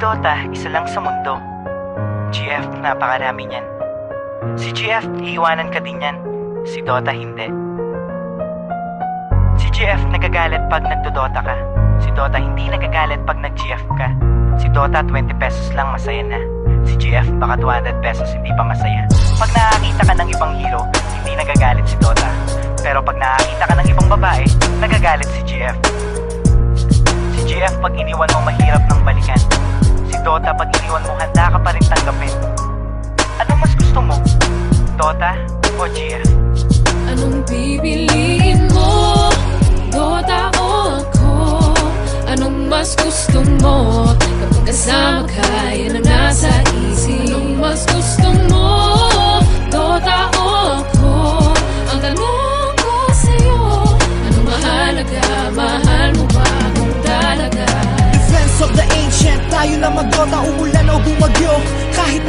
Dota, isa lang sa mundo. GF, napakarami niyan. Si GF, iiwanan ka din yan. Si Dota, hindi. Si GF, nagagalit pag nagdodota ka. Si Dota, hindi nagagalit pag nag-GF ka. Si Dota, 20 pesos lang masaya na. Si GF, baka 200 pesos hindi pa masaya. Pag nakakita ka ng ibang hero, hindi nagagalit si Dota. Pero pag nakakita ka ng ibang babae, nagagalit si GF. Si GF pag iniwan Dota o GF?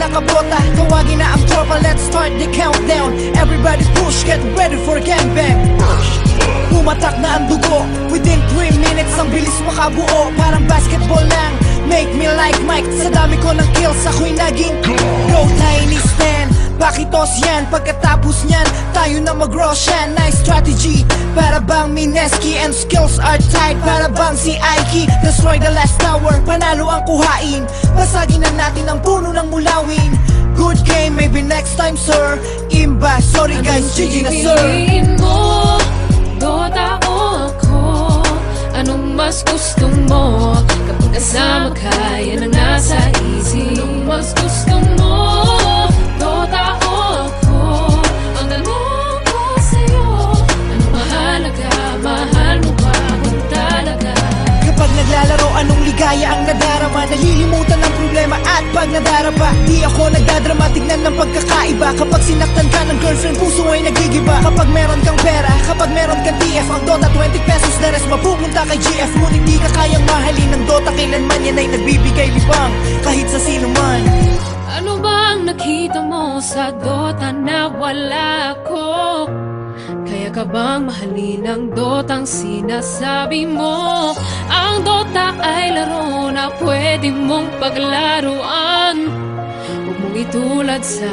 Nakabota, tawagin na ang tropa. Let's start the countdown. Everybody push, get ready for gangbang. Pumatak na ang dugo. Within 3 minutes, ang bilis makabuo. Parang basketball lang. Make me like Mike. Sa dami ko ng kills, ako'y naging Go tiny stand Pakitos yan, pagkatapos niyan Tayo na mag-Roshan, nice strategy Para bang Mineski and skills are tight Para bang si Aiki? Destroy the last tower, panalo ang kuhain. Basagin na natin ang puno ng mulawin. Good game, maybe next time sir. Imba, sorry guys, GG na sir. mo, problema at pag nadarapa Di ako nagdadrama, tignan ng pagkakaiba. Kapag sinaktan ka ng girlfriend, puso ay nagigiba Kapag meron kang pera, kapag meron kang TF Ang Dota 20 pesos na res mapupunta kay GF Ngunit di ka kayang mahalin ng Dota. Kailanman yan ay nagbibigay libang Kahit sa sino man. Ano bang nakita mo sa Dota na wala ko? Kaya ka bang mahalin ang Dotang sinasabi mo? Ang Dota ay laro na pwede mong paglaruan Huwag mong itulad sa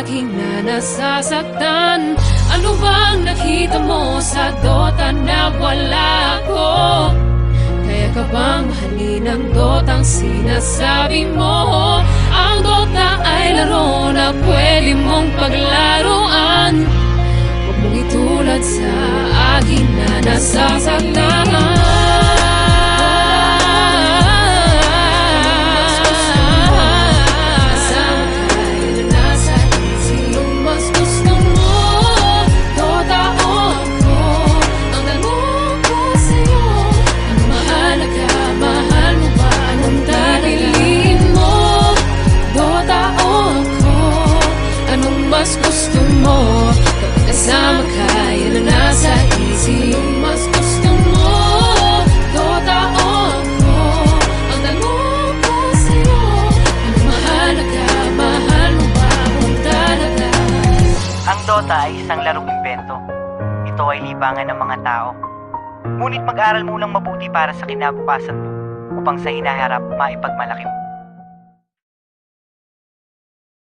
aking na nasasaktan Ano bang nakita mo sa Dota na wala ko? Kaya ka bang mahalin ang Dotang sinasabi mo? Ang Dota ay laro na pwede mong paglaruan Huwag mong itulad sa akin na nasasaktan kasama ka, yan ang nasa isip mas gusto mo? Dota o ako? Ang tanong ko sa'yo Anong mahalaga, mahal mo ba kung talaga? Ang Dota ay isang larong imbento. Ito ay libangan ng mga tao. Ngunit mag-aral mo lang mabuti para sa kinabukasan mo upang sa hinaharap maipagmalaki mo.